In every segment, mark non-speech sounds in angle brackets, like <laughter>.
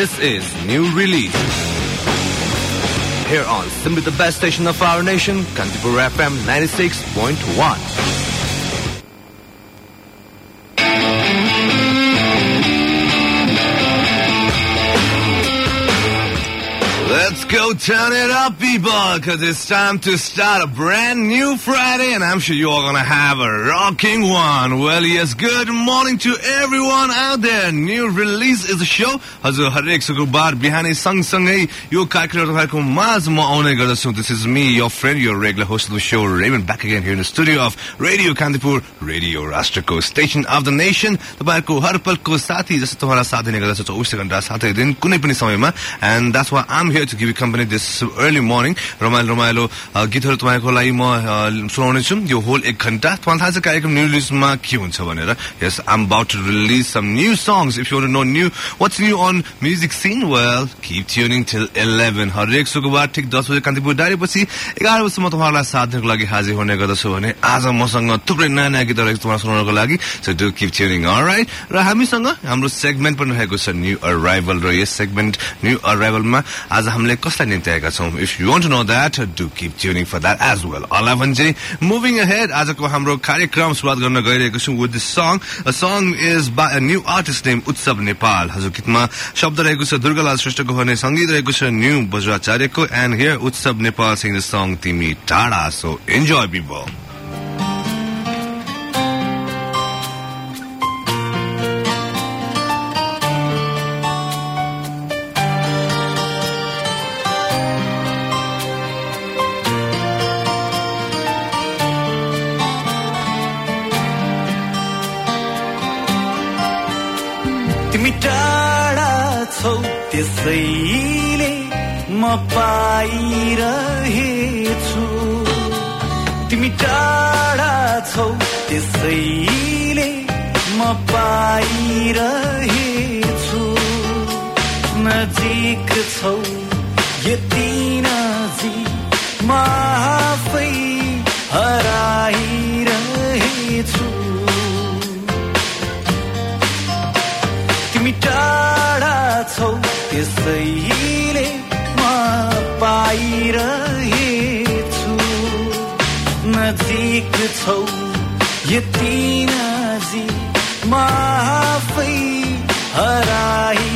This is new release. Here on simply the best station of our nation, Kantipur FM 96.1. turn it up, people, because it's time to start a brand new Friday, and I'm sure you all gonna have a rocking one. Well, yes, good morning to everyone out there. New release is the show. हजुर हरेक शुक्रबार बिहानै सँगसँगै यो कार्यक्रम तपाईँको माझमा आउने गर्दछु this is me your friend your regular host of the show Raymon back again here in studio of radio Kantipur radio राष्ट्रको स्टेशन अफ द नेसन तपाईँहरूको हर पलको साथी जस्तो तपाईँलाई साथ दिने गर्दछ चौबिस घन्टा साथै दिन कुनै पनि समयमा and that's why I'm here to give you company this early morning रमाइलो रमाइलो गीतहरू तपाईँको लागि म अ, सुनाउने छु यो होल एक घन्टा तपाईँलाई थाहा छ कार्यक्रम न्यू रिलिजमा के हुन्छ भनेर। Yes I'm about to release some new songs if you know new what's new on music scene well keep tuning till eleven हरेक शुक्रबार ठिक दस बजे कान्तिपुर डाँडेपछि एघार बजीसम्म तपाईँहरूलाई साथ दिनको लागि हाजिर हुने गर्दछु भने आज मसँग थुप्रै नयाँ नयाँ गीतहरू तपाईँलाई सुनाउनको लागि। So do keep tuning right र हामीसँग हाम्रो सेगमेन्ट पनि रहेको छ न्यू अराइभल र यस सेगमेन्ट न्यू अराइभलमा आज हामीले कसलाई आएका छौँ। If you want know that do keep tuning for that as well अला भने चाहिँ मुभिङ अहेड आजको हाम्रो कार्यक्रम सुरुवात गर्न गइरहेको छौँ with this song song is by new artist name Utsav Nepal हजुर गीतमा शब्द रहेको छ दुर्गालाल श्रेष्ठको भने सङ्गीत रहेको छ न्यू बज्राचार्यको एन्ड हियर उत्सव नेपाल सिङ द सङ तिमी टाढा सो इन्जोय पिपल त्यसैले म पाइरहेछु। तिमी टाढा छौ त्यसैले म पाइरहेछु। नजिक छौ यति नजिक म आफै त्यसैले म पाइरहेछु। नजिक छौ यति नजिक म आफै हराइरहेछु।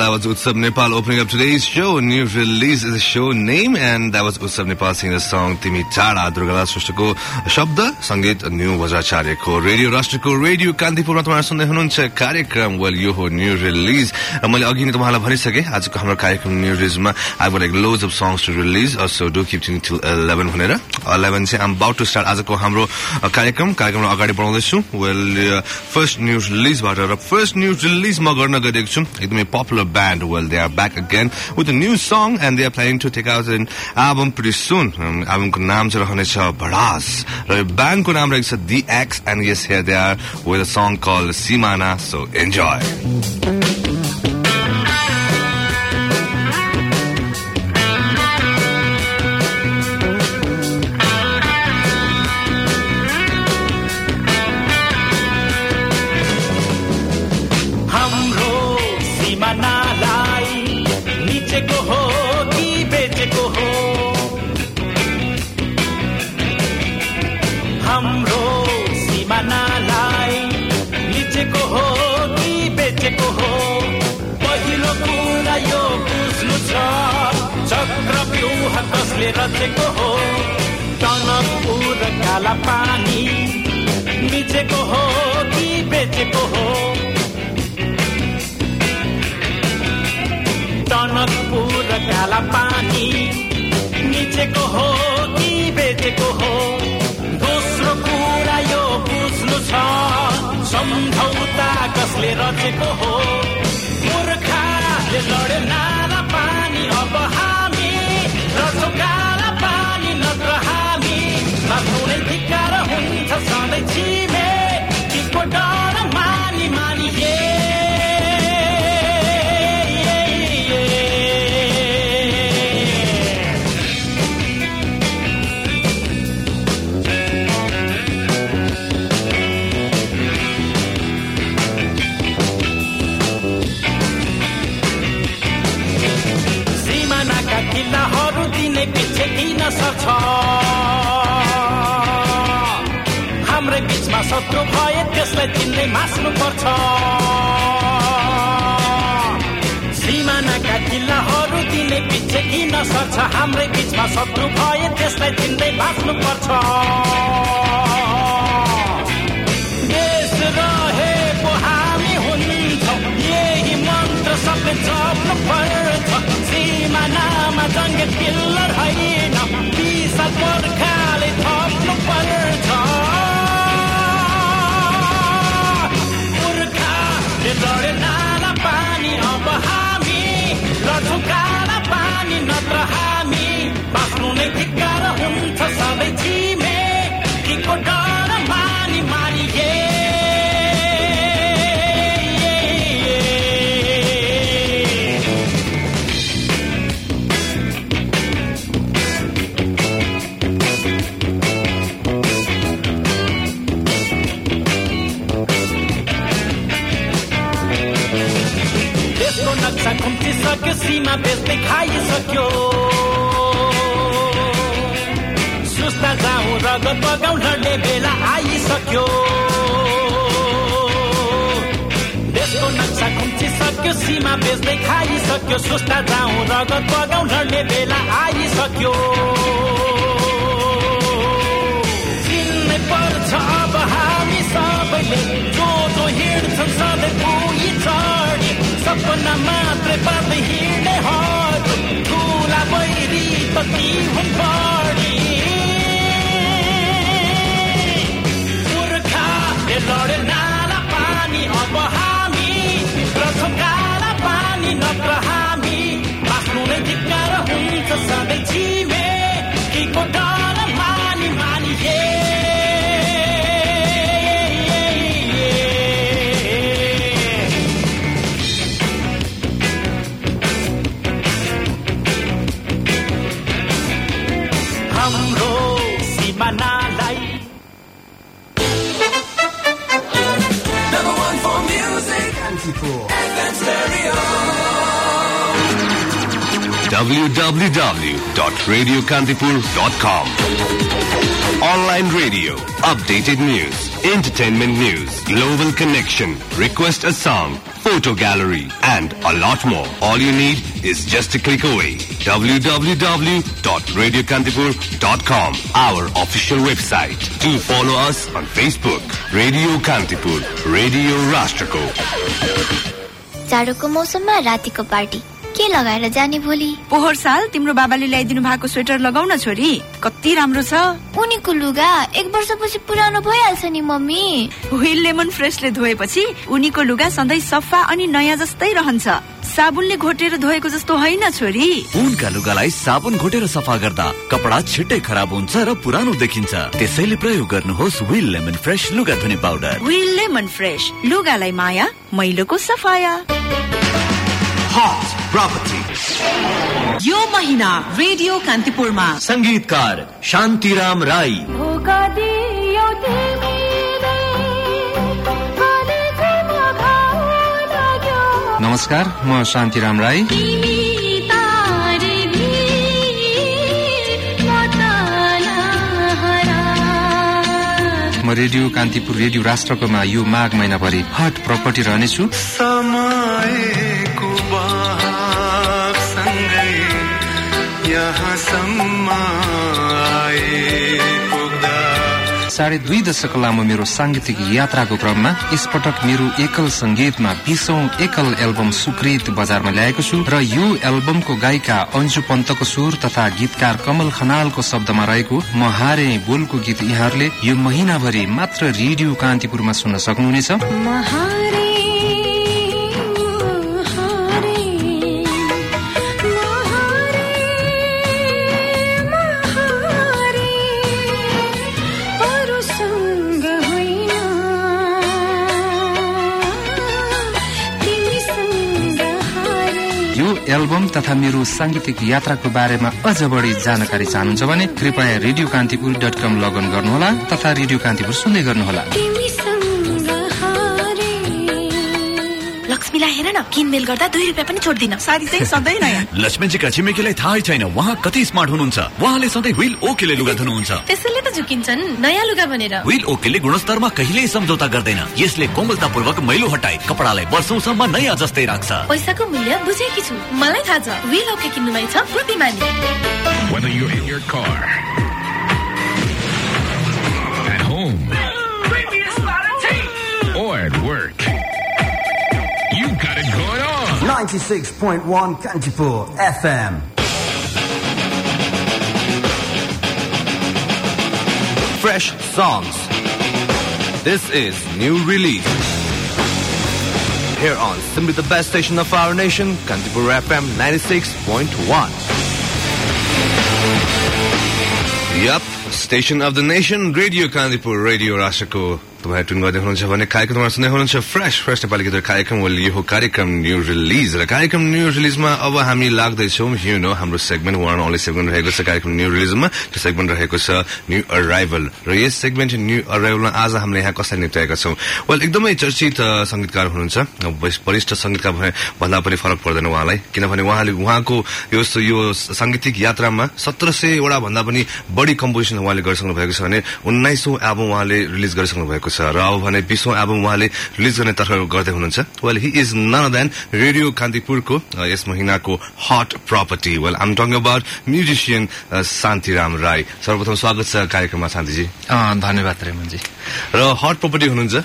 That was Utsav Nepal opening up today's show. New release is the show name, and that was Utsav Nepal singing the song Timi Chara, new radio राष्ट्रको रेडियो कान्तिपुरमा तपाईँहरू कार्यक्रम वेल यो हो न्यू अघि नै आजको हाम्रो कार्यक्रम new lows off to till to start आजको हाम्रो कार्यक्रम अगाडि बढाउँदैछु वेल फर्स्ट न्युज रिलिजबाट र फर्स्ट म गर्न छु एकदमै popular band well they are back again with a new song and they are planning to take out an album pretty soon एल्बमको नाम चाहिँ रहनेछ भडास र यो ब्यान्डको नाम रहेको छ the X and yes here they are with a song call Simana so enjoy रचेको हो। काला पानी निचेको हो कि बेचेको हो? टनकपुर काला पानी निचेको हो कि बेचेको हो? दोस्रो कुरा यो बुझ्नु छ सम्झौता कसले रचेको हो? मूर्खाले लडे काला पानी नत्र हामी माथुनै धिक्कार हुन्छ सधैँ छिमे डर शत्रु भए त्यसलाई चिन्दै मास्नु पर्छ सिमानाका किल्लाहरू दिने पछि किन सक्छ हाम्रै बिचमा शत्रु भए त्यसलाई चिन्दै बाँच्नु पर्छ देश रहेको हामी पिल्लर होइन विशाल पर्खाले लडे नाला पानी अब हामी लड्छौँ काला पानी नत्र हामी। बाँच्नु नै धिक्कार हुन्छ सबै छिमे। किको खुम्चिसक्यो सीमा बेच्दै खाइसक्यो सुस्ता जाउँ रगत बगाउँ लड्ने बेला आइसक्यो। पर्छ अब हामी सबैले जो जो हिँड्छन् सधैँ पुगी चढी। सपना मात्रै पार्दै हिँड्नेहरू ठुला बैरी त ती हुन् बढी पुर्खाले लडे हुन्छ सधैँ छिमे किको www.radiokantipur.com. Online radio, updated news, entertainment news, global connection, request a song, photo gallery, and a lot more. All you need is just a click away. www.radiokantipur.com, our official website. Do follow us on Facebook, Radio Kantipur, Radio Rashtrako. जाडोको मौसममा रातिको party के लगाएर जाने भोलि? पोहोर साल तिम्रो बाबाले ल्याइदिनु भएको स्वेटर लगाउन छोरी। कति राम्रो छ। उनीको लुगा एक वर्षपछि पुरानो भइहाल्छ नि मम्मी। व्हिल लेमन फ्रेसले धोएपछि उनीको लुगा सधैँ सफा अनि नयाँ जस्तै रहन्छ। साबुनले घोटेर धोएको जस्तो होइन छोरी। उनका लुगालाई साबुन घोटेर सफा गर्दा कपडा छिट्टै खराब हुन्छ र पुरानो देखिन्छ। त्यसैले प्रयोग गर्नुहोस् विल लेमन फ्रेश लुगा धुने पाउडर। व्हिल लेमन फ्रेस लुगालाई माया मैलोको सफाया। Hot Property. यो महिना रेडियो कान्तिपुरमा। संगीतकार शान्तिराम राई। नमस्कार म शान्तिराम राई। म रेडियो कान्तिपुर रेडियो राष्ट्रकोमा यो माघ महिनाभरि हट प्रपर्टी रहनेछु। साढे दुई दशक लामो मेरो सांगीतिक यात्राको क्रममा यसपटक मेरो एकल संगीतमा बीसौं एकल एल्बम सुकृत बजारमा ल्याएको छु र यो एल्बमको गायिका अन्जु पन्तको सुर तथा गीतकार कमल खनालको शब्दमा रहेको म हारे बोलको गीत यहाँहरूले यो महिनाभरि मात्र रेडियो कान्तिपुरमा सुन्न सक्नुहुनेछ। तथा मेरो सांगीतिक यात्राको बारेमा अझ बढी जानकारी चाहनुहुन्छ भने कृपया रेडियो कान्तिपुर डट कम लगन गर्नुहोला तथा रेडियो कान्तिपुर सुन्दै गर्नुहोला। लक्ष्मीलाई हेर न किनमेल गर्दा दुई रुपियाँ पनि छोड्दिन। साडी चाहिँ सधैँ नयाँ। लक्ष्मणजीका छिमेकीलाई थाहै छैन। उहाँ कति स्मार्ट हुनुहुन्छ। उहाँले सधैँ व्हिल ओकेले लुगा धुनुहुन्छ। त्यसैले त झुकिन्छन्। नयाँ लुगा भनेर। व्हिल ओकेले गुणस्तरमा कहिल्यै सम्झौता गर्दैन। यसले कोमलतापूर्वक मैलो हटाई कपडालाई वर्षौसम्म नयाँ जस्तै राख्छ। पैसाको मूल्य बुझेकी छु। मलाई थाहा छ। विल ओके किन्नुमै छ। बुद्धिमानी। Whether you're in your car, 96.1 Kantipur FM. Fresh songs. This is new release. Here on simply the best station of our nation, Kantipur FM 96.1. Yup, station of the nation, Radio Kantipur, Radio Rashako. तपाईँ tune गर्दै हुनुहुन्छ भने कार्यक्रम तपाईँ सुन्दै हुनुहुन्छ fresh fresh Nepali कार्यक्रम यो हो कार्यक्रम न्यू रिलिज र कार्यक्रम न्यू रिलिजमा अब हामी लाग्दैछौँ यु नो हाम्रो सेगमेन्ट वान ओन्ली सेगमेन्ट रहेको छ कार्यक्रम न्यू रिलिजमा त्यो सेगमेन्ट रहेको छ न्यू अराइभल र यस सेगमेन्ट न्यू अराइभलमा आज हामीले यहाँ कसलाई निप्टाएका छौँ। वेल एकदमै चर्चित अ, सङ्गीतकार हुनुहुन्छ। वरिष्ठ- भए भन्दा पनि फरक पर्दैन उहाँलाई। किनभने उहाँले उहाँको यो यो साङ्गीतिक यात्रामा सत्र सयवटा भन्दा पनि बढी कम्पोजिसन उहाँले गरिसक्नु भएको छ भने उन्नाइसौँ एल्बम उहाँले रिलिज गरिसक्नु भएको छ। र अब भने बिसौँ एल्बम उहाँले रिलिज गर्ने तर्फ गर्दै हुनुहुन्छ। Well he is none than radio कान्तिपुरको यस महिनाको hot property well I'm talking about musician Shantiram Rai. सर्वप्रथम स्वागत छ कार्यक्रममा शान्तिजी। धन्यवाद रेमनजी। र हट प्रपर्टी हुनुहुन्छ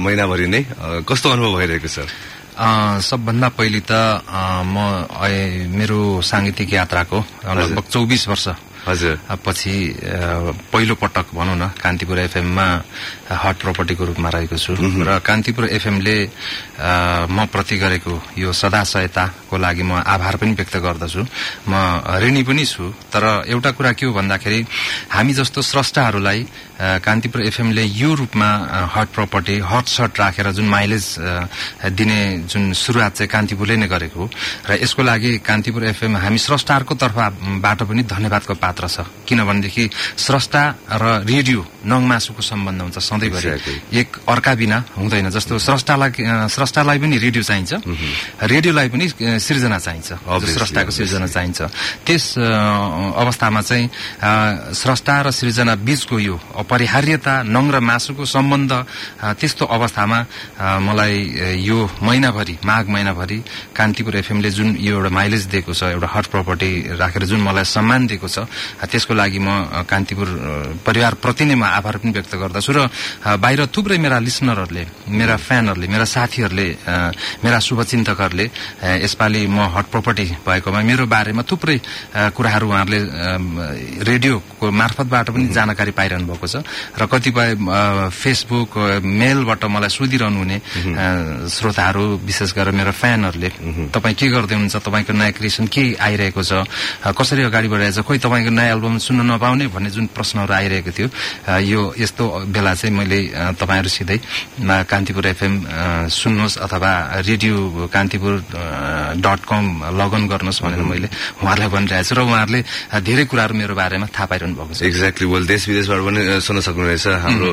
महिनाभरि नै। कस्तो अनुभव भइरहेको छ? सबभन्दा पहिले त म मेरो सांगीतिक यात्राको लगभग चौबिस वर्ष हजुर। पछि पहिलो पटक भनौँ न कान्तिपुर एफएममा हट प्रपर्टीको रूपमा रहेको छु। र कान्तिपुर एफएमले म प्रति गरेको यो सदा सहायताको लागि म आभार पनि व्यक्त गर्दछु। म ऋणी पनि छु तर एउटा कुरा के हो भन्दाखेरि हामी जस्तो स्रष्टाहरूलाई कान्तिपुर एफएमले यो रूपमा हट प्रपर्टी हट सट राखेर जुन माइलेज दिने जुन सुरुवात चाहिँ कान्तिपुरले नै गरेको हो। र यसको लागि कान्तिपुर एफएम हामी स्रष्टाहरूको तर्फबाट पनि धन्यवादको पात्र छ। किनभनेदेखि स्रष्टा र रेडियो नङमासुको सम्बन्ध हुन्छ सधैँभरि एक अर्का बिना हुँदैन जस्तो स्रष्टालाई स्रष्टालाई पनि रेडियो चाहिन्छ। रेडियोलाई पनि अ, सृजना चाहिन्छ। स्रष्टाको सृजना चाहिन्छ। त्यस अवस्थामा चाहिँ स्रष्टा र सृजना बीचको यो अपरिहार्यता नङ र मासुको सम्बन्ध त्यस्तो अवस्थामा मलाई यो महिनाभरि माघ महिनाभरि कान्तिपुर एफएमले जुन यो एउटा माइलेज दिएको छ एउटा हट प्रपर्टी राखेर जुन मलाई सम्मान दिएको छ त्यसको लागि म कान्तिपुर परिवारप्रति नै म आभार पनि व्यक्त गर्दछु र बाहिर थुप्रै मेरा लिसनरहरूले मेरा फ्यानहरूले मेरा साथीहरूले मेरा शुभचिन्तकहरूले यसपालि म हट प्रपर्टी भएकोमा मेरो बारेमा थुप्रै कुराहरू उहाँहरूले रेडियोको मार्फतबाट पनि जानकारी पाइरहनु भएको छ। र कतिपय फेसबुक मेलबाट मलाई सोधिरहनु हुने श्रोताहरू विशेष गरेर मेरो फ्यानहरूले तपाईँ के गर्दै हुनुहुन्छ? तपाईँको नयाँ क्रिएसन के आइरहेको छ? कसरी अगाडि बढिरहेको छ? खोइ तपाईँको नयाँ एल्बम सुन्न नपाउने भन्ने जुन प्रश्नहरू आइरहेको थियो यो यस्तो बेला चाहिँ मैले तपाईँहरूसितै कान्तिपुर एफएम सुन्नुहोस् अथवा रेडियो कान्तिपुर डट कम लगन गर्नुहोस् भनेर मैले उहाँहरूलाई भनिरहेको छु र उहाँहरूले धेरै कुराहरू मेरो बारेमा थाहा पाइरहनु भएको छ। एक्ज्याक्टली वेल देश विदेशबाट पनि सुन्न सक्नुहुनेछ। हाम्रो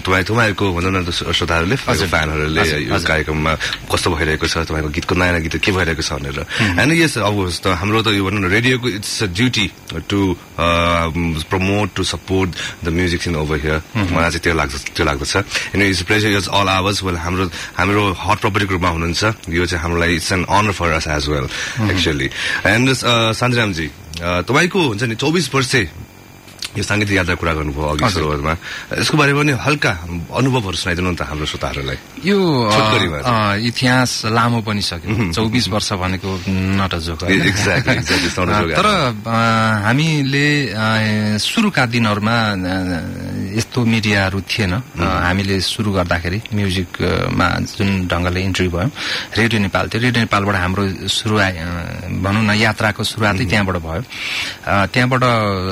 तपाईँ तपाईँहरूको भनौँ न श्रोताहरूले फ्यानहरूले यो। कार्यक्रममा कस्तो भइरहेको छ तपाईँको गीतको नयाँ नयाँ गीत के भइरहेको छ भनेर। एन्ड यस अब हाम्रो त यो भनौँ न रेडियोको it's a duty to promote to support the music in over here मलाई चाहिँ त्यो लाग्छ त्यो लाग्दछ and it's pleasure it's all ours well हाम्रो हाम्रो हट प्रपर्टी ग्रुपमा हुनुहुन्छ। यो चाहिँ हाम्रो लागि it's an honour for us as well actually and सञ्जरामजी uh, तपाईँको हुन्छ नि चौबिस वर्ष यो साङ्गीतिक यात्रा कुरा गर्नुभयो अघि। सुरुवातमा। यसको बारेमा पनि हल्का अनुभवहरू सुनाइदिनु न त हाम्रो श्रोताहरूलाई। यो इतिहास लामो पनि सक्यो। चौबिस वर्ष भनेको नट जोक. तर हामीले सुरुका दिनहरूमा यस्तो मिडियाहरू थिएन। हामीले सुरु गर्दाखेरि म्युजिकमा जुन ढङ्गले इन्ट्री भयो रेडियो नेपाल थियो। रेडियो नेपालबाट हाम्रो सुरुवात भनौँ न यात्राको सुरुवातै त्यहाँबाट भयो। त्यहाँबाट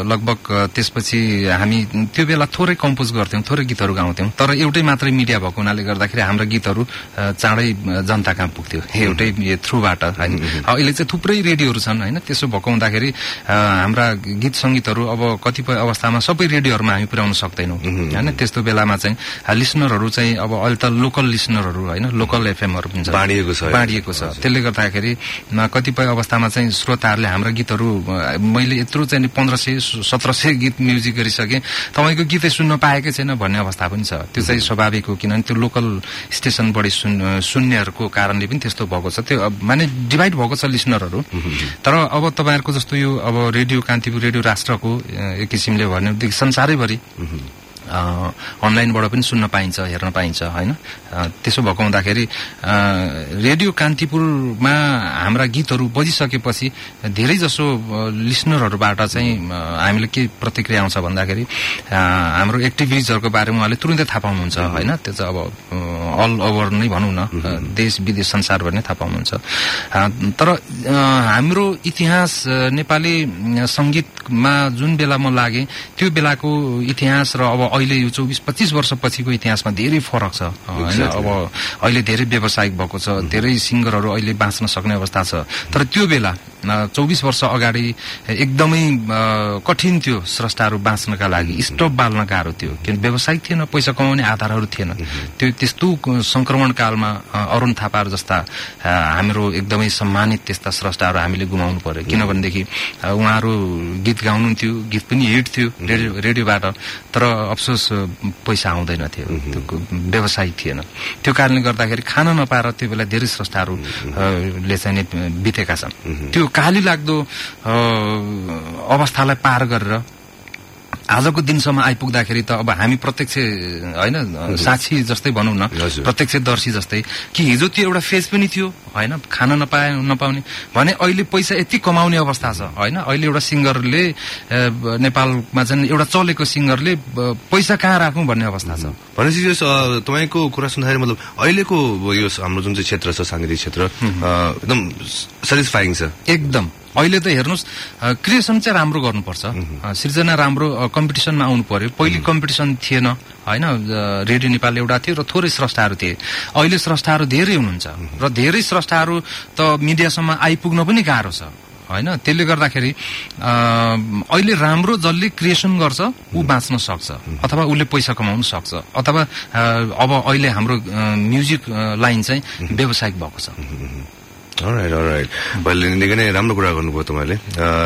लगभग त्यसपछि हामी त्यो बेला थोरै कम्पोज गर्थ्यौँ थोरै गीतहरू गाउँथ्यौँ। तर एउटै मात्रै मिडिया भएको हुनाले गर्दाखेरि हाम्रो गीतहरू चाँडै जनता कहाँ पुग्थ्यो। एउटै थ्रुबाट होइन अहिले चाहिँ थुप्रै रेडियोहरू छन् होइन। त्यसो भएको हुँदाखेरि हाम्रा गीत सङ्गीतहरू अब कतिपय अवस्थामा सबै रेडियोहरूमा हामी पुर्याउन सक्दैनौँ। होइन त्यस्तो बेलामा चाहिँ लिसनरहरू चाहिँ अब अहिले त लोकल लिसनरहरू होइन लोकल एफएमहरू पनि छ। बाँडिएको छ। बाँडिएको छ। त्यसले गर्दाखेरि कतिपय अवस्थामा चाहिँ श्रोताहरूले हाम्रा गीतहरू मैले यत्रो चाहिँ पन्ध्र सय सत्र सय गीत म्युजिक गरिसकेँ तपाईँको गीतै सुन्न पाएकै छैन भन्ने अवस्था पनि छ। त्यो चाहिँ स्वाभाविक हो किनभने त्यो लोकल स्टेसन बढी सुन सुन्नेहरूको कारणले पनि त्यस्तो भएको छ। त्यो माने डिभाइड भएको छ लिसनरहरू तर अब तपाईँहरूको जस्तो यो अब रेडियो कान्तिपुर रेडियो राष्ट्रको एक किसिमले भनेदेखि संसारैभरि। अनलाइनबाट पनि सुन्न पाइन्छ हेर्न पाइन्छ होइन? त्यसो भएको हुँदाखेरि रेडियो कान्तिपुरमा हाम्रा गीतहरू बजिसकेपछि धेरै जसो अ, लिसनरहरूबाट चाहिँ हामीले के प्रतिक्रिया आउँछ भन्दाखेरि हाम्रो एक्टिभिटिजहरूको बारेमा उहाँले तुरुन्तै थाहा पाउनुहुन्छ होइन? त्यो चाहिँ अब अल ओभर नै भनौँ न। देश विदेश संसारभरि नै थाहा पाउनुहुन्छ। तर हाम्रो इतिहास नेपाली सङ्गीतमा जुन बेला म लागेँ त्यो बेलाको इतिहास र अब अहिले यो चौबिस पच्चिस वर्षपछिको इतिहासमा धेरै फरक छ। होइन अब अहिले धेरै व्यावसायिक भएको छ धेरै सिङ्गरहरू अहिले बाँच्न सक्ने अवस्था छ। तर त्यो बेला चौबिस वर्ष अगाडि एकदमै कठिन थियो स्रष्टाहरू बाँच्नका लागि स्टप बाल्न गाह्रो थियो। किन व्यावसायिक थिएन पैसा कमाउने आधारहरू थिएन। त्यो त्यस्तो संक्रमण कालमा अरुण थापाहरू जस्ता हाम्रो एकदमै सम्मानित त्यस्ता स्रष्टाहरू हामीले गुमाउनु पर्यो। किनभनेदेखि उहाँहरू गीत गाउनुहुन्थ्यो गीत पनि हिट थियो रेडियो रेडियोबाट। तर अफसोस अ, पैसा आउँदैन थियो। त्यो को- व्यवसाय थिएन। त्यो कारणले गर्दाखेरि खान नपाएर त्यो बेला धेरै स्रष्टाहरू अ, ले चाहिँ नि बितेका छन्। त्यो काली लाग्दो अवस्थालाई पार गरेर आजको दिनसम्म आइपुग्दाखेरि त अब हामी प्रत्यक्ष होइन साक्षी जस्तै भनौँ न। प्रत्यक्षदर्शी जस्तै। कि हिजो त्यो एउटा फेज पनि थियो होइन खान नपाए नपाउने भने अहिले पैसा यति कमाउने अवस्था छ होइन। अहिले एउटा सिङ्गरले नेपालमा चाहिँ एउटा चलेको सिङ्गरले पैसा कहाँ राखौँ भन्ने अवस्था छ। भनेपछि यो तपाईँको कुरा सुन्दाखेरि मतलब अहिलेको यो हाम्रो जुन चाहिँ क्षेत्र छ साङ्गीतिक क्षेत्र एकदम सेटिस्फाइङ छ। एकदम। अहिले त हेर्नुहोस् क्रिएसन चाहिँ राम्रो गर्नुपर्छ। अ, सृजना राम्रो कम्पिटिसनमा आउनु पर्यो। पहिले कम्पिटिसन थिएन होइन? रेडियो नेपाल एउटा थियो र थोरै स्रष्टाहरू थिए। अहिले स्रष्टाहरू धेरै हुनुहुन्छ र धेरै स्रष्टाहरू त मिडियासम्म आइपुग्न पनि गाह्रो छ होइन? त्यसले गर्दाखेरि अहिले राम्रो जसले क्रिएसन गर्छ ऊ बाँच्न सक्छ। अथवा उसले पैसा कमाउन सक्छ। अथवा अब अहिले हाम्रो म्युजिक लाइन चाहिँ व्यावसायिक भएको छ। राइट राइट मैले निकै नै राम्रो कुरा गर्नुभयो तपाईँले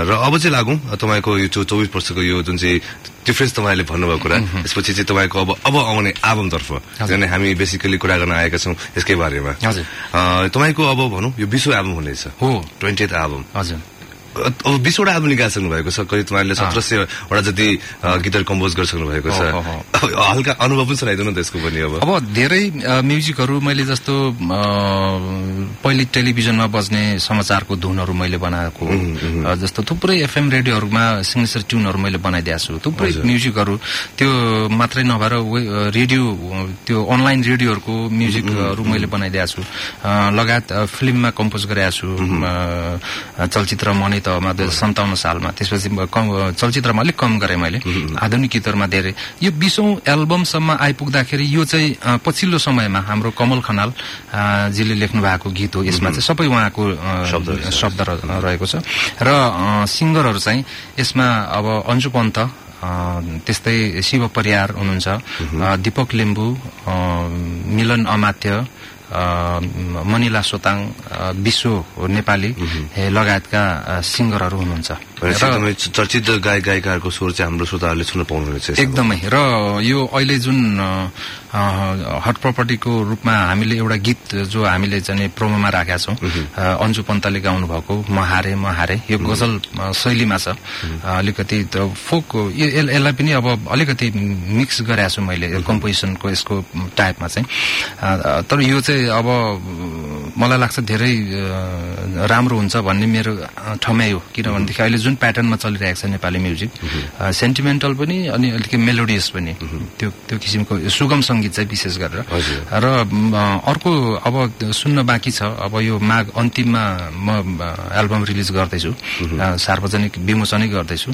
र अब चाहिँ लागौँ तपाईँको यो चौबिस वर्षको यो जुन चाहिँ डिफ्रेन्स तपाईँले भन्नुभएको कुरा त्यसपछि चाहिँ तपाईँको अब अब आउने आबमतर्फ किनभने हामी बेसिकली कुरा गर्न आएका छौँ यसकै बारेमा हजुर तपाईँको अब भनौँ यो विश्व एल्बम हुनेछ हो ट्वेन्टी एल्बम हजुर अब बिसवटा एल्बम निकालिसक्नु भएको छ। करिब तपाईँले सत्र सयवटा जति गीतहरू कम्पोज गरिसक्नु भएको छ। हल्का अनुभव पनि सुनाइदिनु न त्यसको पनि अब। अब धेरै म्युजिकहरू मैले जस्तो पहिले टेलिभिजनमा बज्ने समाचारको धुनहरू मैले बनाएको जस्तो थुप्रै एफएम रेडियोहरूमा सिग्नेचर ट्युनहरू मैले बनाइदिएको छु। थुप्रै म्युजिकहरू त्यो मात्रै नभएर रेडियो त्यो अनलाइन रेडियोहरूको म्युजिकहरू मैले बनाइदिएको छु। लगायत फिल्ममा कम्पोज गरेको छु। चलचित्र मनै तहमा दुई हजार सन्ताउन्न सालमा। त्यसपछि चलचित्रमा अलिक कम गरेँ मैले। आधुनिक गीतहरूमा धेरै। यो बिसौँ एल्बमसम्म आइपुग्दाखेरि यो चाहिँ पछिल्लो समयमा हाम्रो कमल खनाल जीले लेख्नु भएको गीत हो। यसमा चाहिँ सबै उहाँको शब्द रहेको छ। र सिङ्गरहरू चाहिँ यसमा अब अन्जु पन्त त्यस्तै शिव परियार हुनुहुन्छ। दिपक लिम्बू मिलन अमात्य मनिला सोताङ विश्व नेपाली लगायतका सिङ्गरहरू हुनुहुन्छ। चर्चित गायक गायिकाहरूको स्वर चाहिँ हाम्रो श्रोताहरूले सुन्न पाउनुहुनेछ। एकदमै। र यो अहिले जुन हट प्रपर्टीको रूपमा हामीले एउटा गीत जो हामीले चाहिँ प्रोमोमा राखेका छौँ अन्जु पन्तले गाउनु भएको म हारे म हारे यो गजल शैलीमा छ। अलिकति फोक यसलाई पनि अब अलिकति मिक्स गरेको छु मैले कम्पोजिसनको यसको टाइपमा चाहिँ। तर यो चाहिँ अब मलाई लाग्छ धेरै राम्रो हुन्छ भन्ने मेरो ठम्याइ हो किनभनेदेखि अहिले जुन प्याटर्नमा चलिरहेको छ नेपाली म्युजिक सेन्टिमेन्टल पनि अनि अलिकति मेलोडियस पनि। त्यो त्यो किसिमको सुगम सङ्गीत चाहिँ विशेष गरेर। र अर्को अब सुन्न बाँकी छ। अब यो माघ अन्तिममा म एल्बम रिलिज गर्दैछु। सार्वजनिक विमोचनै गर्दैछु।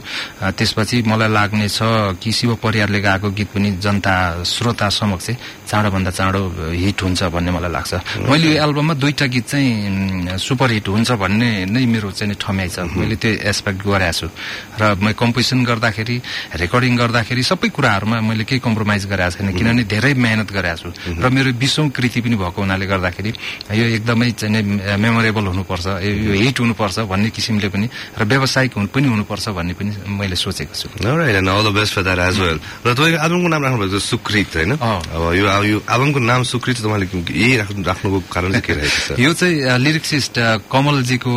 त्यसपछि मलाई लाग्ने छ कि शिव परियारले गाएको गीत पनि जनता श्रोता समक्ष चाँडोभन्दा चाँडो हिट हुन्छ भन्ने मलाई लाग्छ। मैले यो एल्बममा दुईटा गीत चाहिँ सुपर हिट हुन्छ भन्ने नै मेरो चाहिँ ठम्याइ छ। मैले त्यो एस्पेक्ट गरेको छु। र म कम्पोजिसन गर्दाखेरि रेकर्डिङ गर्दाखेरि सबै कुराहरूमा मैले केही कम्प्रोमाइज गरेको छैन किनभने धेरै मेहनत गरेको छु। र मेरो विश्व कृति पनि भएको हुनाले गर्दाखेरि यो एकदमै चाहिँ नि मेमोरेबल हुनुपर्छ यो हिट हुनुपर्छ भन्ने किसिमले पनि र व्यावसायिक पनि हुनुपर्छ भन्ने पनि मैले सोचेको छु. र तपाईँको नाम राख्नु भएको छ सुकृत होइन। अब यो एल्बमको नाम सुकृत तपाईँले यही राख्नु राख्नुको कारण के रहेको छ यो चाहिँ लिरिक्सिस्ट कमलजीको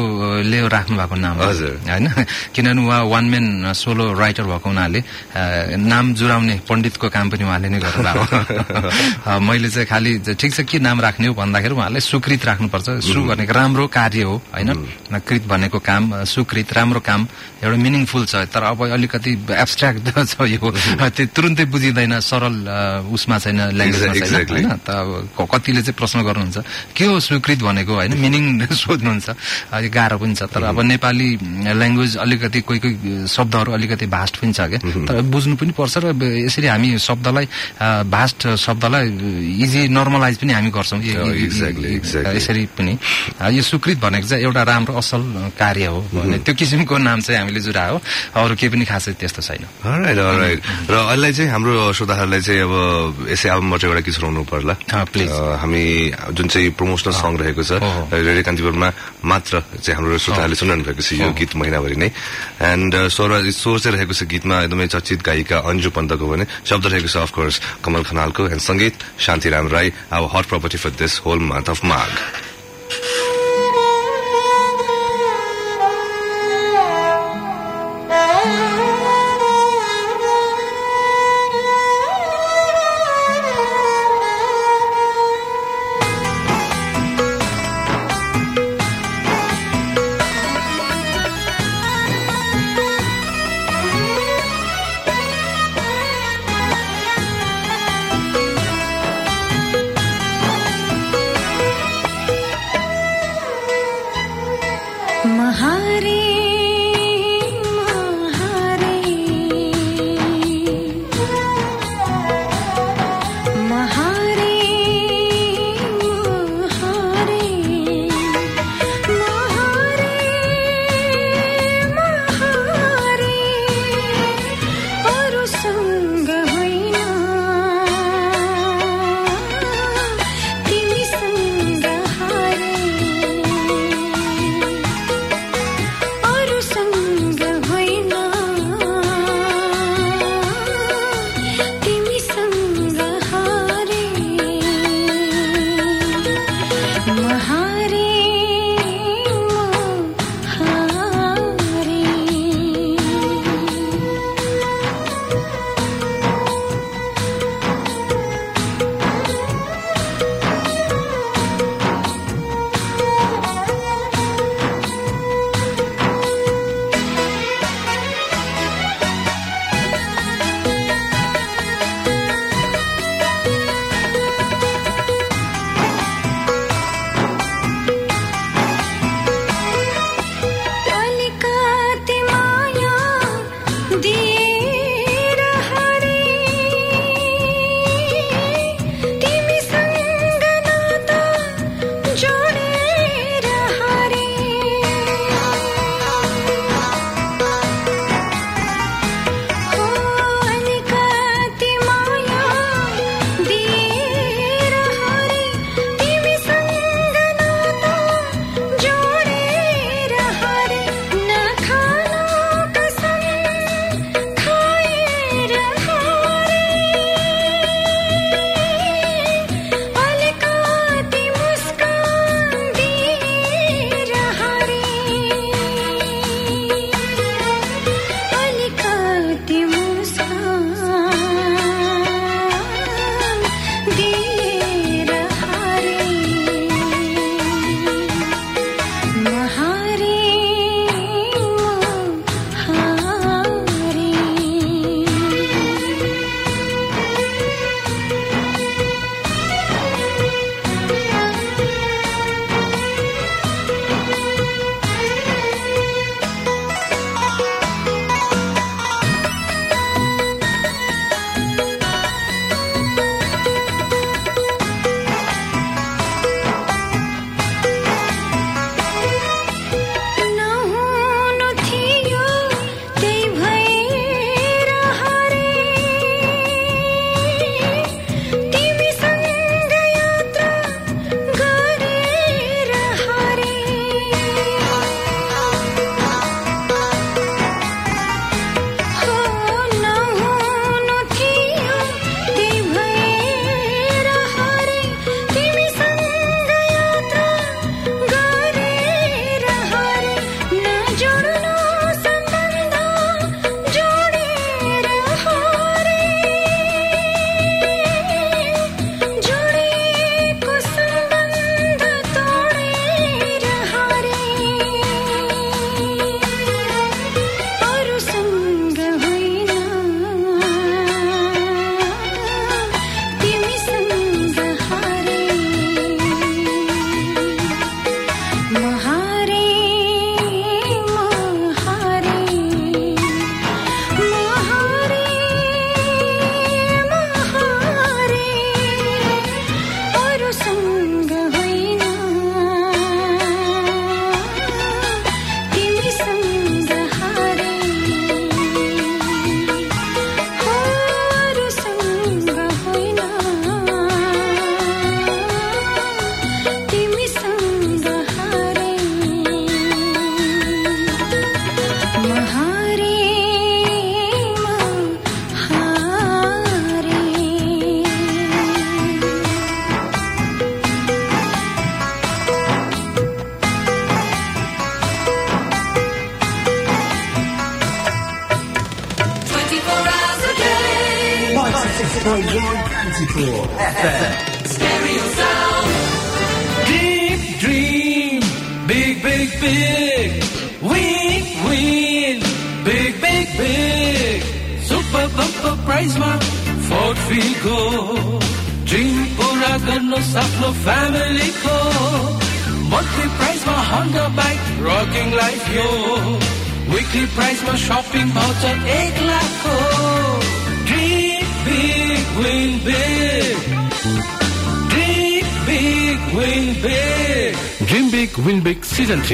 ले राख्नु भएको नाम हो। हजुर। होइन? किनभने उहाँ वान म्यान सोलो राइटर भएको हुनाले नाम जुराउने पण्डितको काम पनि उहाँले नै गर्नुभएको <laughs> अ, मैले चाहिँ खालि ठिक छ के नाम राख्ने हो भन्दाखेरि उहाँले सुकृत राख्नुपर्छ। सु भनेको राम्रो कार्य हो होइन? कृत भनेको काम सुकृत राम्रो काम एउटा मिनिङफुल छ। तर अब अलिकति एब्स्ट्राक्ट <laughs> छ यो। त्यो तुरुन्तै बुझिँदैन सरल उसमा छैन ल्याङ्ग्वेजमा छैन. होइन? त कतिले चाहिँ प्रश्न गर्नुहुन्छ के हो स्वीकृत भनेको होइन मिनिङ <laughs> सोध्नुहुन्छ। अलिक गाह्रो पनि छ तर अब नेपाली ल्याङ्ग्वेज अलिकति कोही कोही शब्दहरू अलिकति भास्ट पनि छ क्या। तर बुझ्नु पनि पर्छ र यसरी हामी शब्दलाई भास्ट शब्दलाई इजी नर्मलाइज पनि हामी गर्छौँ। Oh. यसरी पनि। यो स्वीकृत भनेको चाहिँ एउटा राम्रो असल कार्य हो भने त्यो किसिमको नाम चाहिँ हामीले जुरायो अरू केही पनि खासै त्यस्तो छैन. र अहिले चाहिँ हाम्रो श्रोताहरूलाई चाहिँ अब यसै एल्बमबाट एउटा गीत सुनाउनु पर्ला। हामी जुन चाहिँ प्रमोसनल सङ रहेको छ। रेडियो कान्तिपुरमा मात्र चाहिँ हाम्रो श्रोताहरूले सुनिरहनु भएको छ यो। गीत महिनाभरि नै। एन्ड स्वर स्वर चाहिँ रहेको छ गीतमा एकदमै चर्चित गायिका अन्जु पन्तको भने शब्द रहेको छ अफकोर्स कमल खनालको। एन्ड सङ्गीत शान्तिराम राई अब hot property for this whole month of Magh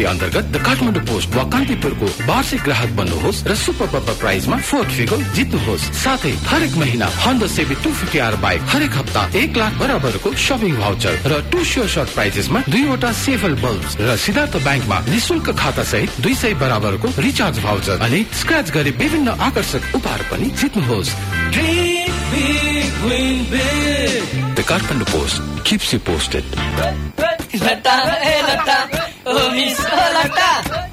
अन्तर्गत द काठमाडौँ पोस्ट वा कान्तिपुरको वार्षिक ग्राहक बन्नुहोस् र सुपर पप्पर प्राइजमा फोर्थ फिगल जित्नुहोस्। साथै हरेक महिना Honda CB two fifty R bike हरेक हप्ता एक लाख बराबरको सपिङ भाउचर र टू स्योर सर्ट प्राइजेसमा दुईवटा सेफल बल्ब र सिद्धार्थ ब्याङ्कमा निशुल्क खाता सहित दुई सय बराबरको रिचार्ज भाउचर अनि स्क्रच गरी विभिन्न आकर्षक उपहार पनि जित्नुहोस्। The Kathmandu Post keeps you posted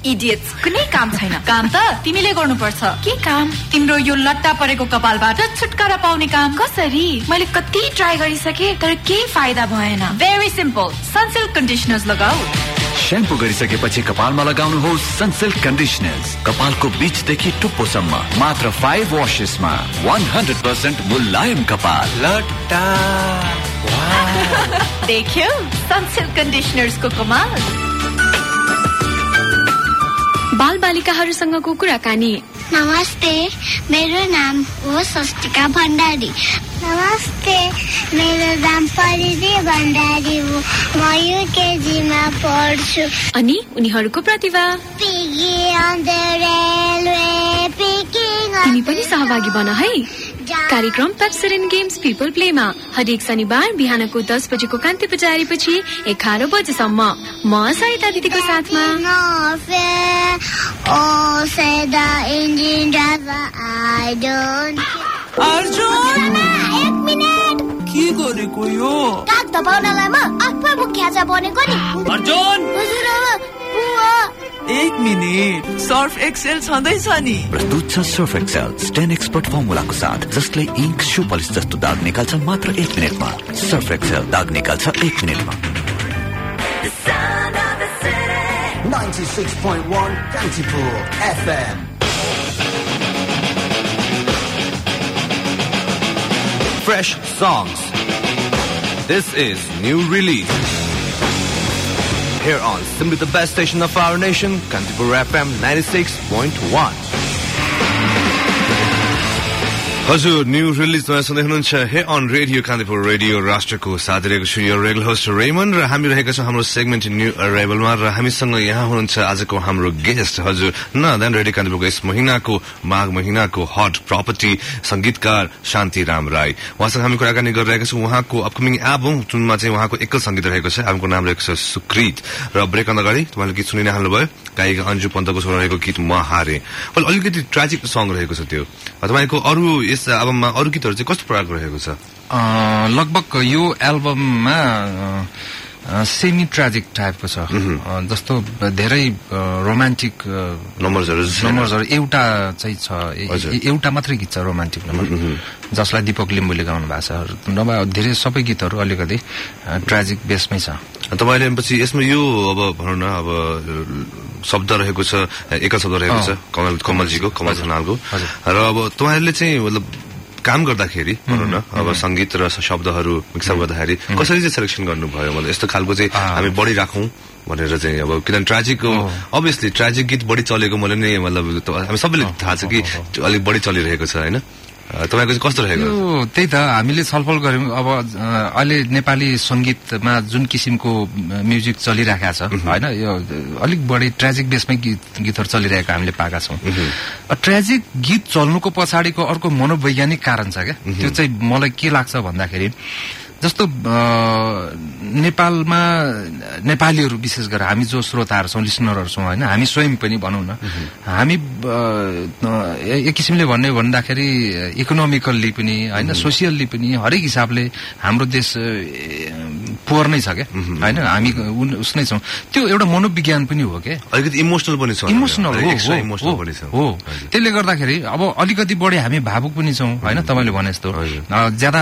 idiots कुनै काम छैन। काम त तिमीले गर्नुपर्छ। के काम? तिम्रो यो लट्टा परेको कपालबाट छुटकारा पाउने काम। कसरी? मैले कति ट्राई गरिसके तर केही फाइदा भएन। भेरी सिम्पल सनसिल्क कन्डिसनर्स लगाऊ। स्याम्पू गरिसकेपछि कपालमा लगाउनुहोस् सनसिल्क कन्डिसनर्स कपालको बीचदेखि टुप्पोसम्म मात्र फाइभ वासेसमा वान हन्ड्रेड पर्सेन्ट मुलायम कपाल। लट्टा। देख्यौ? सनसिल्क कन्डिसनर्सको कमाल। बाल बालिकाहरूसँगको कुराकानी। नमस्ते मेरो नाम हो स्वस्तिका भण्डारी। नमस्ते मेरो नाम परिधि भण्डारी हो। म युकेजीमा पढ्छु। अनि उनीहरूको प्रतिभा? तिमी पनि सहभागी बन है। कार्यक्रम पेप्सरिन गेम्स पिपल प्लेमा हरेक शनिबार बिहानको दस बजेको कान्ति पछि एघार बजेसम्म। म सरिता दिदीको साथमा। के गरेको यो? काग दबाउनलाई म आफै मुख्याचा बनेको नि। अर्जुन! हजुरआमा बुवा एक मिनट सर्फ एक्सेल छँदैछ नि प्रस्तुत छ सर्फ एक्सेल स्टेन एक्सपर्ट फर्मुलाको साथ जसले इङ्क सु पलिस जस्तो दाग निकाल्छ मात्र एक मिनटमा सर्फ एक्सेल दाग निकाल्छ एक मिनटमा 96.1 Kantipur FM. Fresh songs. This is new release. Here on simply the best station of our nation, Kantipur FM 96.1. हजुर न्यू रिलिजमा सुन्दै हुनुहुन्छ हे अन रेडियो कान्तिपुर रेडियो राष्ट्रको साथ दिएको छु यो रेगुलर होस्ट रेमन र हामी रहेका छौँ हाम्रो सेगमेन्ट न्यू अराइभलमा र हामीसँग यहाँ हुनुहुन्छ आजको हाम्रो गेस्ट हजुर न देन रेडियो कान्तिपुरको यस महिनाको माघ महिनाको हट प्रपर्टी संगीतकार शान्ति राम राई। उहाँसँग हामी कुराकानी गरिरहेका छौँ। उहाँको अपकमिङ एल्बम जुनमा चाहिँ उहाँको एकल सङ्गीत रहेको छ। एल्बमको नाम रहेको छ सुकृत। र ब्रेकभन्दा अगाडि तपाईँले गीत सुनि नै हाल्नुभयो गायिका अन्जु पन्तको स्वर रहेको गीत म हारे। well, अलिकति ट्राजिक सङ्ग रहेको छ त्यो। तपाईँको अरू यस एल्बममा अरू गीतहरू चाहिँ कस्तो प्रकारको रहेको छ? लगभग यो एल्बममा सेमी ट्राजिक टाइपको छ। जस्तो धेरै रोमान्टिक नम्बर्सहरू एउटा चाहिँ छ। एउटा मात्रै गीत छ रोमान्टिक नम्बर जसलाई दिपक लिम्बूले गाउनु भएको छ। नभए धेरै सबै गीतहरू अलिकति ट्राजिक बेसमै छ। तपाईँले पछि यसमा यो अब भनौँ न अब शब्द रहेको छ एकल शब्द रहेको छ। कमल कमलजीको कमल खनालको। र अब तपाईँहरूले चाहिँ मतलब काम गर्दाखेरि भनौँ न अब सङ्गीत र शब्दहरू मिक्सअप गर्दाखेरि कसरी चाहिँ सेलेक्सन गर्नुभयो? मतलब यस्तो खालको चाहिँ। हामी बढी राखौँ भनेर चाहिँ अब किनभने ट्राजिकको अभियसली ट्राजिक गीत बढी चलेको मैले नै मतलब हामी सबैले थाहा छ कि अलिक बढी चलिरहेको छ होइन? तपाईँको चाहिँ कस्तो रहेको? त्यही त हामीले छलफल गर्यौँ अब अहिले नेपाली सङ्गीतमा जुन किसिमको म्युजिक चलिरहेका छ होइन यो अलिक बढी ट्रेजिक बेसमै गीत गीतहरू चलिरहेको हामीले पाएका छौँ। अ, ट्रेजिक गीत चल्नुको पछाडिको अर्को मनोवैज्ञानिक कारण छ क्या? त्यो चाहिँ मलाई के लाग्छ भन्दाखेरि जस्तो नेपालमा नेपालीहरू विशेष गरेर हामी जो श्रोताहरू छौँ लिसनरहरू छौँ होइन हामी स्वयं पनि भनौँ न हामी एक किसिमले भन्ने भन्दाखेरि इकोनोमिकल्ली पनि होइन सोसियल्ली पनि हरेक हिसाबले हाम्रो देश अ, पुवर नै छ क्या होइन हामी उस नै छौँ। त्यो एउटा मनोविज्ञान पनि हो क्या। अलिकति इमोसनल पनि छ। इमोसनल हो त्यसले गर्दाखेरि अब अलिकति बढी हामी भावुक पनि छौँ होइन तपाईँले भने जस्तो ज्यादा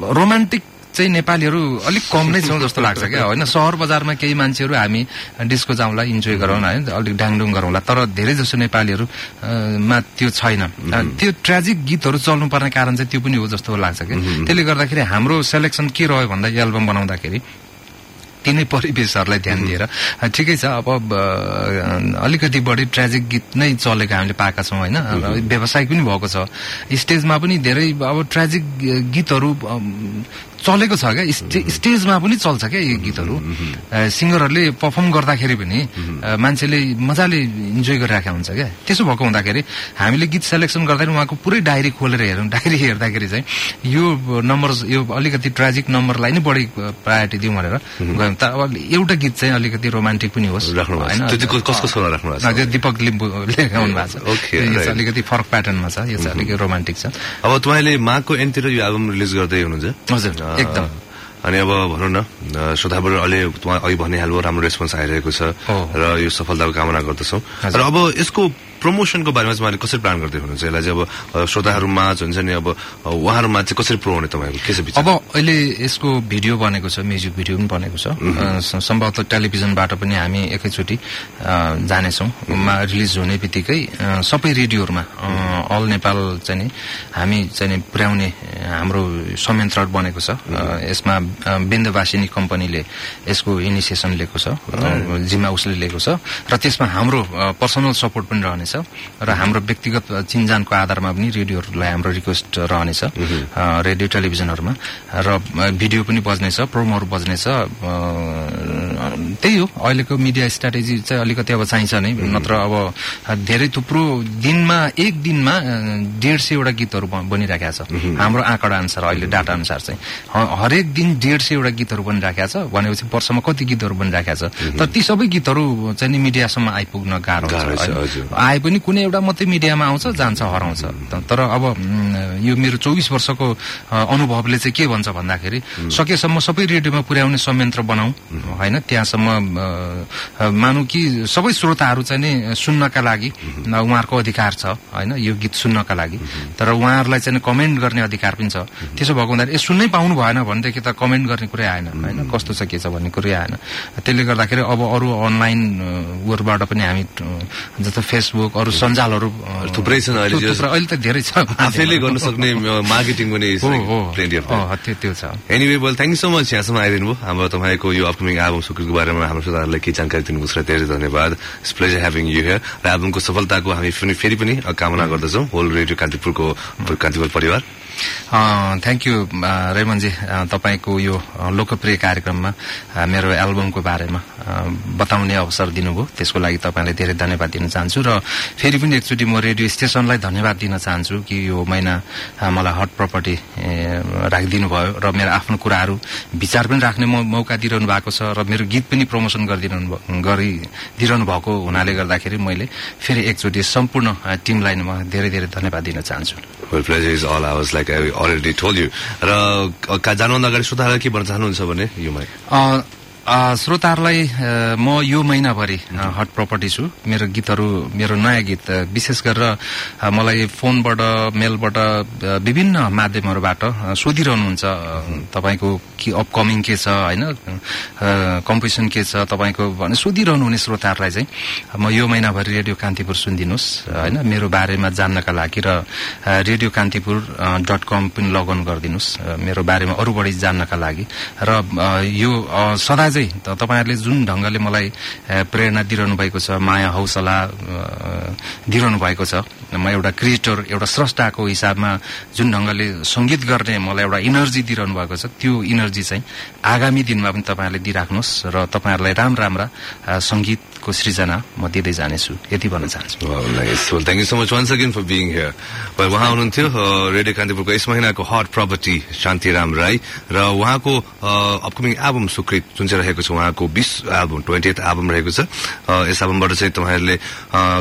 रोमान्टिक चाहिँ नेपालीहरू अलिक कम नै छौँ जस्तो लाग्छ क्या। होइन सहर बजारमा केही मान्छेहरू हामी डिस्को जाउँला इन्जोय गरौँ होइन अलिक डाङडुङ गरौँला तर धेरै जसो नेपालीहरू अ, मा त्यो छैन। त्यो ट्रेजिक गीतहरू चल्नुपर्ने कारण चाहिँ त्यो पनि हो जस्तो लाग्छ क्या। त्यसले गर्दाखेरि हाम्रो सेलेक्सन के रह्यो भन्दा एल्बम बनाउँदाखेरि तिनै परिवेशहरूलाई ध्यान दिएर। ठिकै छ अब अलिकति बढी ट्रेजिक गीत नै चलेको हामीले पाएका छौँ होइन? व्यवसायिक पनि भएको छ। स्टेजमा पनि धेरै अब ट्रेजिक गीतहरू चलेको छ क्या? स्टे- स्टेजमा पनि चल्छ क्या यो गीतहरू? सिङ्गरहरूले पर्फर्म गर्दाखेरि पनि मान्छेले मजाले इन्जोय गरिरहेका हुन्छ क्या। त्यसो भएको हुँदाखेरि हामीले गीत सेलेक्सन गर्दाखेरि उहाँको पुरै डायरी खोलेर हेरौँ डायरी हेर्दाखेरि चाहिँ यो नम्बर यो अलिकति ट्रेजिक नम्बरलाई नै बढी प्रायोरिटी दिउँ भनेर गयौँ। त अब एउटा गीत चाहिँ अलिकति रोमान्टिक पनि होस्। त्यो दिपक लिम्बूले गाउनु भएको छ। अलिकति फरक प्याटर्नमा छ यो चाहिँ अलिकति रोमान्टिक छ। अब तपाईँले माघको एन्डतिर यो एल्बम रिलिज गर्दै हुनुहुन्छ? हजुर, एकदम। अनि अब भनौँ न श्रोताबाट अहिले तपाईँ अघि भनिहाल्नु राम्रो रेस्पोन्स आइरहेको छ। र यो सफलताको कामना गर्दछौँ र अब यसको प्रमोसनको बारेमा चाहिँ उहाँले कसरी प्लान गर्दै हुनुहुन्छ? यसलाई चाहिँ अब श्रोताहरूमा हुन्छ नि अब उहाँहरूमा चाहिँ कसरी हुने तपाईँको के छ अब अहिले यसको भिडियो बनेको छ म्युजिक भिडियो पनि बनेको छ। सम्भवतः टेलिभिजनबाट पनि हामी एकैचोटि जानेछौँ। मा रिलिज हुने बित्तिकै सबै रेडियोहरूमा अल नेपाल चाहिँ हामी चाहिँ पुर्याउने हाम्रो संयन्त्र बनेको छ। यसमा बिन्दवासिनी कम्पनीले यसको इनिसिएसन लिएको छ। जिम्मा उसले लिएको छ। र त्यसमा हाम्रो पर्सनल सपोर्ट पनि रहनेछ। र हाम्रो व्यक्तिगत चिन्जानको आधारमा पनि रेडियोहरूलाई हाम्रो रिक्वेस्ट रहनेछ रेडियो टेलिभिजनहरूमा। र भिडियो पनि बज्नेछ प्रोमोहरू बज्नेछ त्यही हो। अहिलेको मिडिया स्ट्राटेजी चाहिँ अलिकति अब चाहिन्छ नै नत्र अब धेरै थुप्रो दिनमा एक दिनमा डेढ सयवटा गीतहरू ब- बनिरहेका छ। हाम्रो आँकडा अनुसार अहिले डाटा अनुसार चाहिँ। हरेक दिन डेढ सयवटा गीतहरू बनिरहेका छ भनेपछि वर्षमा कति गीतहरू बनिरहेका छ। तर ती सबै गीतहरू चाहिँ नि मिडियासम्म आइपुग्न गाह्रो गाह्रो आए पनि कुनै एउटा मात्रै मिडियामा आउँछ जान्छ हराउँछ। तर अब यो मेरो चौबिस वर्षको अनुभवले चाहिँ के भन्छ भन्दाखेरि सकेसम्म सबै रेडियोमा पुर्याउने संयन्त्र बनाऊ होइन? त्यहाँसम्म मानौ कि सबै श्रोताहरू चाहिँ नि सुन्नका लागि उहाँहरूको अधिकार छ होइन? यो गीत सुन्नका लागि। तर उहाँहरूलाई चाहिँ नि कमेन्ट गर्ने अधिकार पनि छ। त्यसो भएको हुँदाखेरि ए सुन्नै पाउनु भएन भनेदेखि त कमेन्ट गर्ने कुरै आएन होइन? कस्तो छ के छ भन्ने कुरै आएन। त्यसले गर्दाखेरि अब अरू अनलाइन उहरूबाट पनि हामी जस्तो फेसबुक अरू सञ्जालहरू थुप्रै छन् अहिले त धेरै छ। आफैले गर्न सक्ने मार्केटिङ पनि त्यो छ। Anyway well thank you so much यहाँसम्म आइदिनु भयो हाम्रो तपाईँको यो अपकमिङ एल्बम सुकृतको बारेमा हाम्रो श्रोताहरूलाई केही जानकारी दिनुभएको छ धेरै धन्यवाद। It's pleasure having you here र एल्बमको सफलताको हामी फेरि पनि कामना गर्दछौँ। होल रेडियो कान्तिपुरको कान्तिपुर परिवार। थ्याङ्क यू रेमनजी तपाईँको यो लोकप्रिय कार्यक्रममा मेरो एल्बमको बारेमा बताउने अवसर दिनुभयो। त्यसको लागि तपाईँलाई धेरै धन्यवाद दिन चाहन्छु र फेरि पनि एकचोटि म रेडियो स्टेसनलाई धन्यवाद दिन चाहन्छु कि यो महिना मलाई हट प्रपर्टी राखिदिनु भयो र मेरो आफ्नो कुराहरू विचार पनि राख्ने मौका दिइरहनु भएको छ र मेरो गीत पनि प्रमोसन गरिदिनु गरिदिइरहनु भएको हुनाले गर्दाखेरि मैले फेरि एकचोटि सम्पूर्ण टिमलाई म धेरै धेरै धन्यवाद दिन चाहन्छु। Like I already told you र जानुभन्दा अगाडि श्रोताहरूलाई के भन्न चाहनुहुन्छ भने यो मै अ, अ, श्रोताहरूलाई म यो महिनाभरि हट प्रपर्टी छु। मेरो गीतहरू मेरो नयाँ गीत विशेष गरेर मलाई फोनबाट मेलबाट विभिन्न माध्यमहरूबाट सोधिरहनुहुन्छ तपाईँको के अपकमिङ के छ होइन? कम्पिटिसन के छ तपाईँको भने सोधिरहनु हुने श्रोताहरूलाई चाहिँ म यो महिनाभरि रेडियो कान्तिपुर सुनिदिनुहोस् होइन? मेरो बारेमा जान्नका लागि र रेडियो कान्तिपुर डट कम पनि लगअन गरिदिनुहोस् मेरो बारेमा अरू बढी जान्नका लागि। र यो सदा त- तपाईँहरूले जुन ढङ्गले मलाई प्रेरणा दिइरहनु भएको छ माया हौसला दिइरहनु भएको छ म एउटा क्रिएटर एउटा स्रष्टाको हिसाबमा जुन ढङ्गले सङ्गीत गर्ने मलाई एउटा इनर्जी दिइरहनु भएको छ त्यो इनर्जी चाहिँ आगामी दिनमा पनि तपाईँहरूले दिइराख्नुहोस् र तपाईँहरूलाई राम्रा राम्रा अ, सङ्गीतको को सृजना म दिँदै जानेछु। यति भन्न चाहन्छु। You so much once again for being here. Well, उहाँ हुनुहुन्थ्यो रेडियो कान्तिपुरको यस महिनाको हट प्रपर्टी शान्तिराम राई। र उहाँको अपकमिङ एल्बम सुकृत जुन चाहिँ रहेको छ उहाँको बिस एल्बम ट्वेन्टी एल्बम रहेको छ। यस एल्बमबाट चाहिँ तपाईँहरूले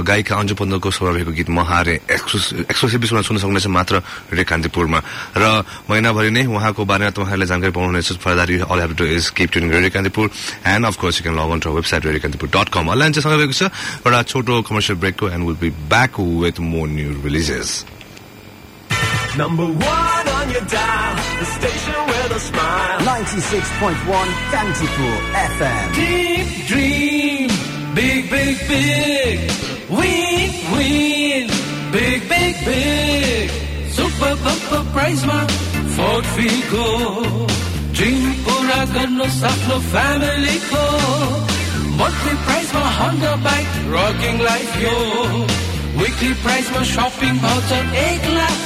गायिका अन्जु पन्त स्वर रहेको गीत महारे एक्सक्लुसिभ बिचमा सुन्न सक्नुहुनेछ मात्र रेडियो कान्तिपुरमा। र महिनाभरि नै उहाँको बारेमा तपाईँहरूले जानकारी पाउनुहुनेछ further you all have to is keep tuning radio Kantipur and of course you can log on to website radio Kantipur dot com online चाहिँ सँगै रहेको छ एउटा छोटो commercial ब्रेकको and will be back with more new releases Number one on your dial, the station with a smile. 96.1 Kantipur FM. Deep dream, big, big, big. Win, win, big, big, big. Super bumper prize ma, Ford Figo. Dream pura garnu आफ्नो family को. Monthly price my Honda bike, rocking like yo. Weekly price my shopping voucher, 1 lakh.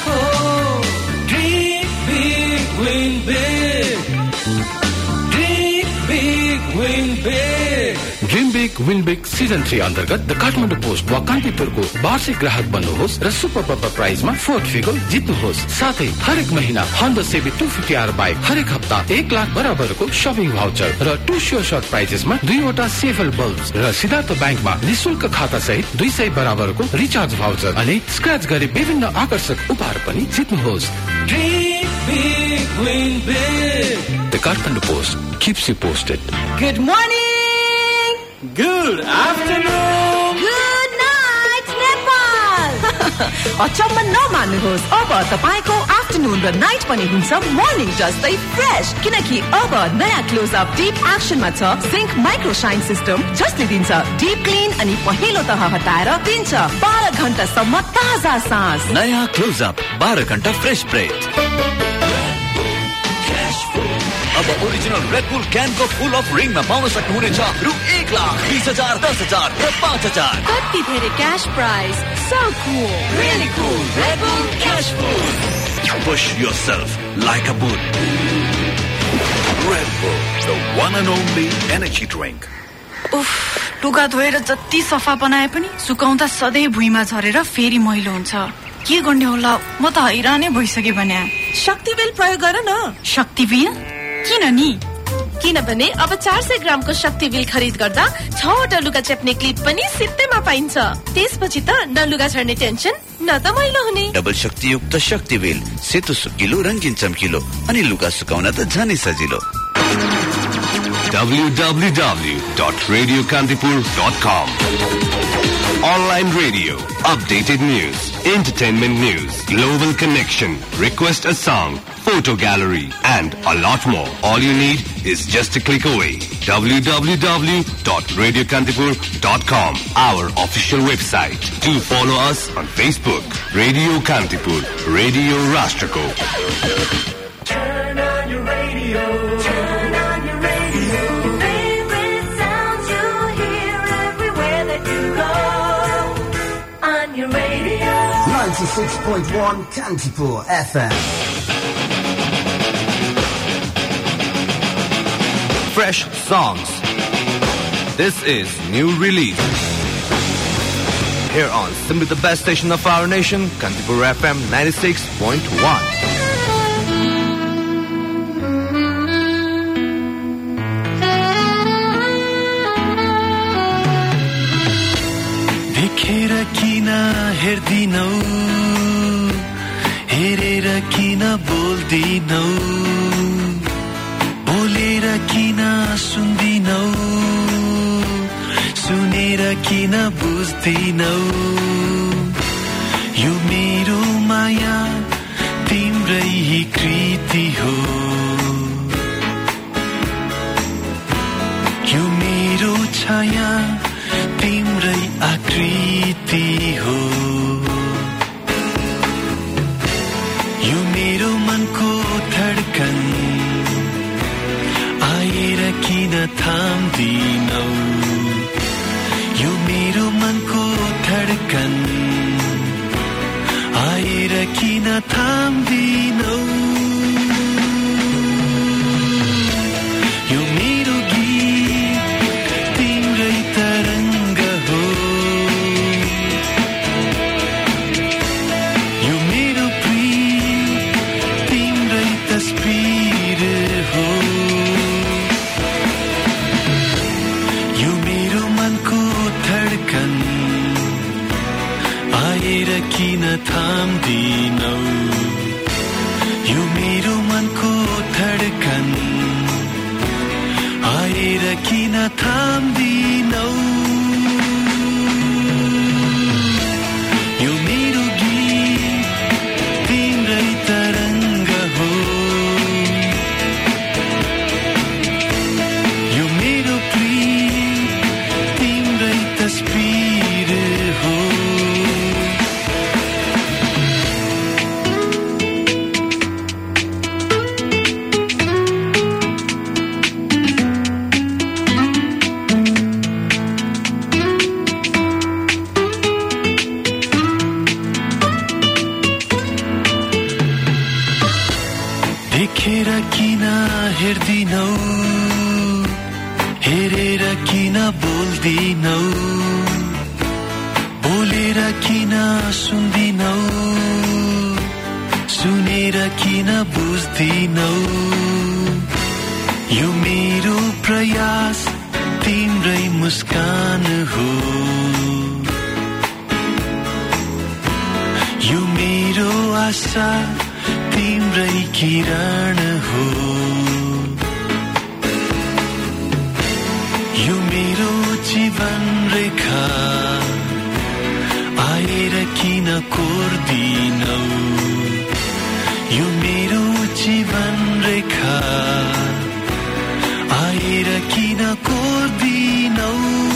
Dream big, win big. Dream big, win big. Dream big season three अन्तर्गत the Kathmandu Post वा कान्तिपुरको वार्षिक ग्राहक बन्नुहोस् र super bumper प्राइजमा fourth फिगल जित्नुहोस् साथै हरेक महिना Honda CB two fifty R bike हरेक हप्ता एक लाख बराबरको सपिङ भाउचर र टू स्योर सर्ट प्राइजेसमा दुईवटा सेफल बल्ब र सिद्धार्थ ब्याङ्कमा निशुल्क खाता सहित दुई सय बराबरको रिचार्ज भाउचर अनि स्क्रच गरी विभिन्न आकर्षक उपहार पनि जित्नुहोस् Dream big, win big. The Kathmandu Post keeps Good afternoon. Good night Nepal अचम्म नमान्नुहोस् अब तपाईँको आफ्टरनुन र नाइट पनि हुन्छ मर्निङ जस्तै फ्रेस किनकि अब नयाँ क्लोज अप डिप एक्सनमा छ सिङ्क माइक्रो साइन सिस्टम जसले दिन्छ डिप क्लिन अनि पहेँलो तह हटाएर दिन्छ बाह्र घन्टासम्म ताजा सास नयाँ क्लोजअप बाह्र घन्टा फ्रेस ब्रेड अब ओरिजिनल रेड बुल क्यानको फुल अफ रिङमा पाउन सक्नुहुनेछ रु एक लाख बिस हजार दस हजार र पाँच हजार। कति धेरै cash prize so cool Really cool. Red Bull Cash Food. Push yourself like a bull. Red Bull, the one and only energy drink. उफ लुगा धोएर जति सफा बनाए पनि सुकाउँदा सधैँ भुइँमा झरेर फेरि मैलो हुन्छ। के गर्ने होला? म त हैरानै भइसकेँ भने। शक्ति बिल प्रयोग गर न। शक्ति बिल किन नि किनभने अब चार सय ग्रामको शक्ति बिल खरिद गर्दा छवटा लुगा चेप्ने क्लिप पनि सित्तैमा पाइन्छ। त्यसपछि त न लुगा छर्ने टेन्सन न त मैलो हुने। डबल शक्तियुक्त शक्ति बिल सेतो सुकिलो रङ्गिन चम्किलो अनि लुगा सुकाउन त झनै सजिलो। www.radiokantipur.com Online radio, updated news, entertainment news, global connection, request a song, photo gallery, and a lot more. All you need is just a click away. www.radiokantipur.com Our official website. Do follow us on Facebook. Radio Kantipur. Radio Rastrako. Turn on your radio. Turn on your radio. Favorite sounds you hear everywhere fresh songs. This is new release. Here on simply the best station of our nation, Kantipur FM 96.1. देखेर किन हेर्दिनौ हेरेर किन बोल्दिनौ बोलेर किन सुन्दिनौ? सुनेर किन बुझ्दिनौ? यो मेरो माया तिम्रै कृति हो। यो मेरो छाया तिम्रै आकृति हो। थाम्दिनौ। यो मेरो मनको धड्कन आएर किन थाम्दिनौ? बुझ्दिनौ। यो मेरो प्रयास तिम्रै मुस्कान हो। यो मेरो आशा तिम्रै किरण हो। यो मेरो जीवन रेखा आएर किन कोर्दिनौ? यो मेरो जीवन रेखा आएर किन कोर्दिनौ?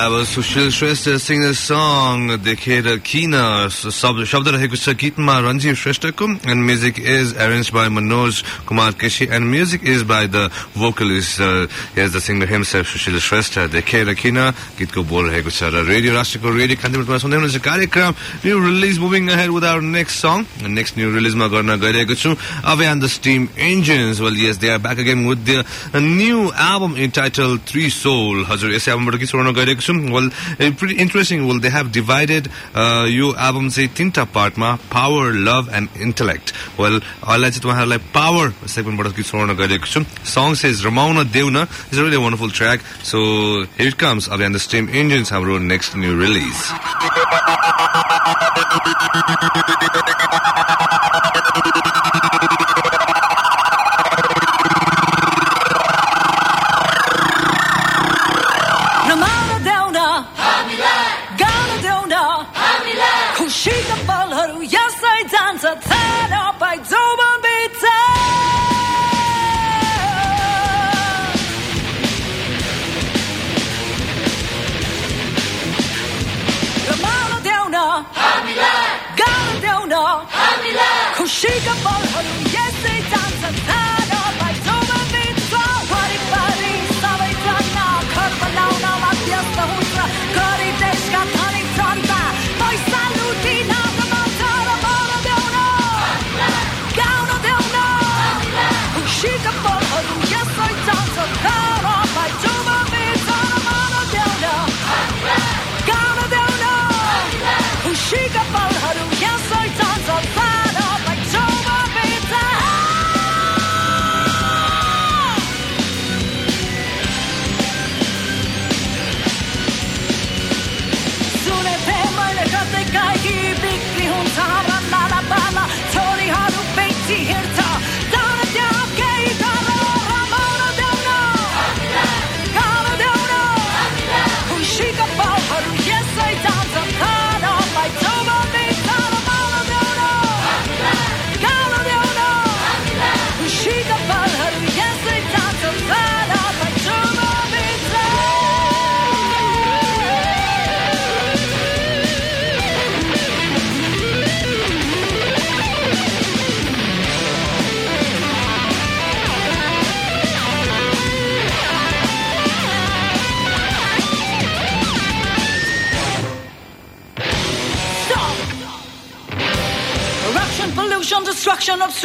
Alright, well, that was Sushil Shrestha singing the song Dekhera Kina. Shabda shabda रहेको छ गीतमा रञ्जीव श्रेष्ठको and music is arranged by Manoj Kumar Keshi and music is by the vocalist uh, yes, the singer himself Sushil Shrestha Dekhera Kina गीतको बोल रहेको छ र radio राष्ट्रको radio कान्तिपुरमा सुन्दै हुनुहुन्छ कार्यक्रम new release moving ahead with our next song next new release मा गर्न गइरहेको छु Away on the Steam Engines well yes they are back again with their new album entitled Three Soul हजुर यस एल्बमबाट के सुनाउन गइरहेको छु well pretty interesting well they have divided यो एल्बम चाहिँ तिनवटा पार्टमा power love and intellect well अहिले चाहिँ तपाईँहरूलाई पावर सेगमेन्टबाट गीत सुनाउन गइरहेको छु सङ इज रमाउन देउन is really wonderful track so here comes अब एन्ड द स्टेम इन्जिन्स हाम्रो नेक्स्ट न्यू रिलिज रमाउन Shake up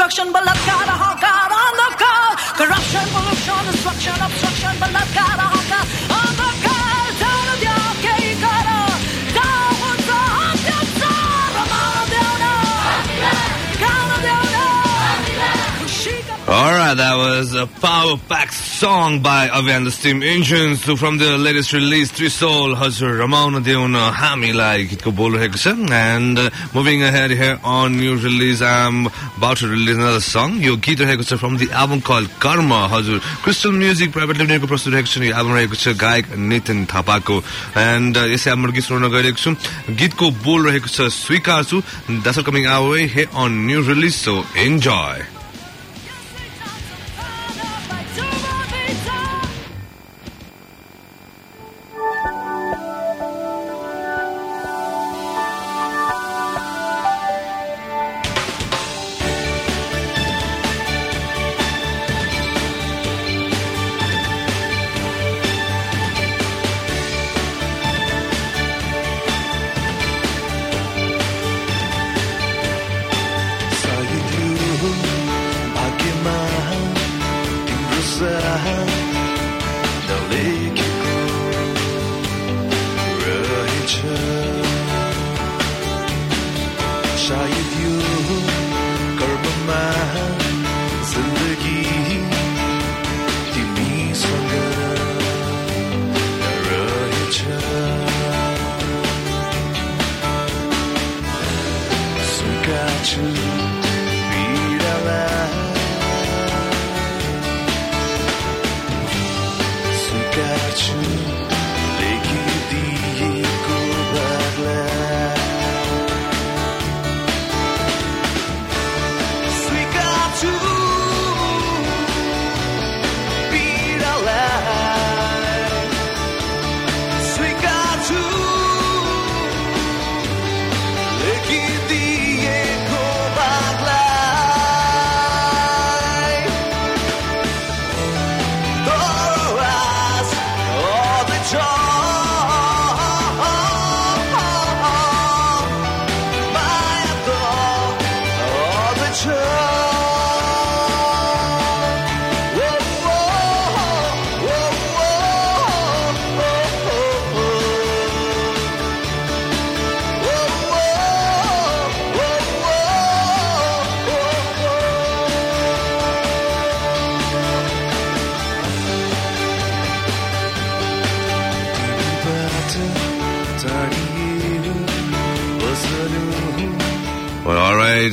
construction, but Alright, that was a power pack song by Avian the Steam Engines so from the latest release हजुर रमाउन देउन हामीलाई गीतको बोल रहेको छ and uh, moving ahead here on new release I'm about to release another song रहेको छ from the album called Karma हजुर Crystal Music Private Limited यो album रहेको छ गायक नितिन थापाको and uh, सुनाउन गइरहेको छु गीतको बोल रहेको छ स्वीकार छु that's all coming our way here on new release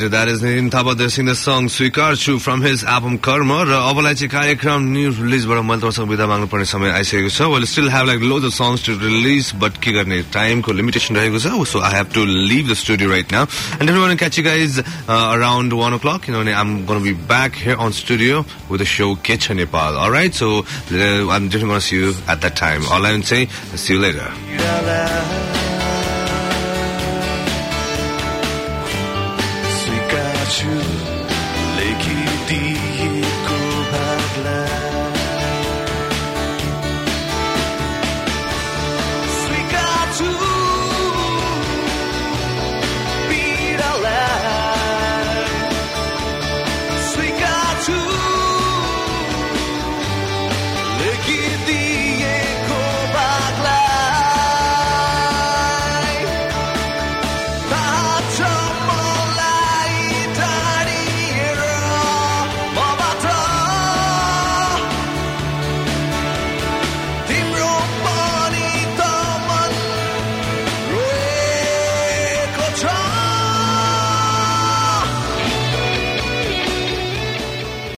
is Nitin Thapa. They're singing the song Swikarchu from his album Karma. र अबलाई चाहिँ कार्यक्रम न्यू रिलिजबाट मैले तपाईँसँग विदा माग्नुपर्ने समय आइसकेको छ। Well still have like lots of songs to release but के गर्ने? टाइमको लिमिटेसन रहेको छ। So I have to leave the studio right now and every catch you guys around one o'clock किनभने I'm gonna be back here on studio with the show के छ Nepal right so I'm different gonna see you at that time online चाहिँ see later true.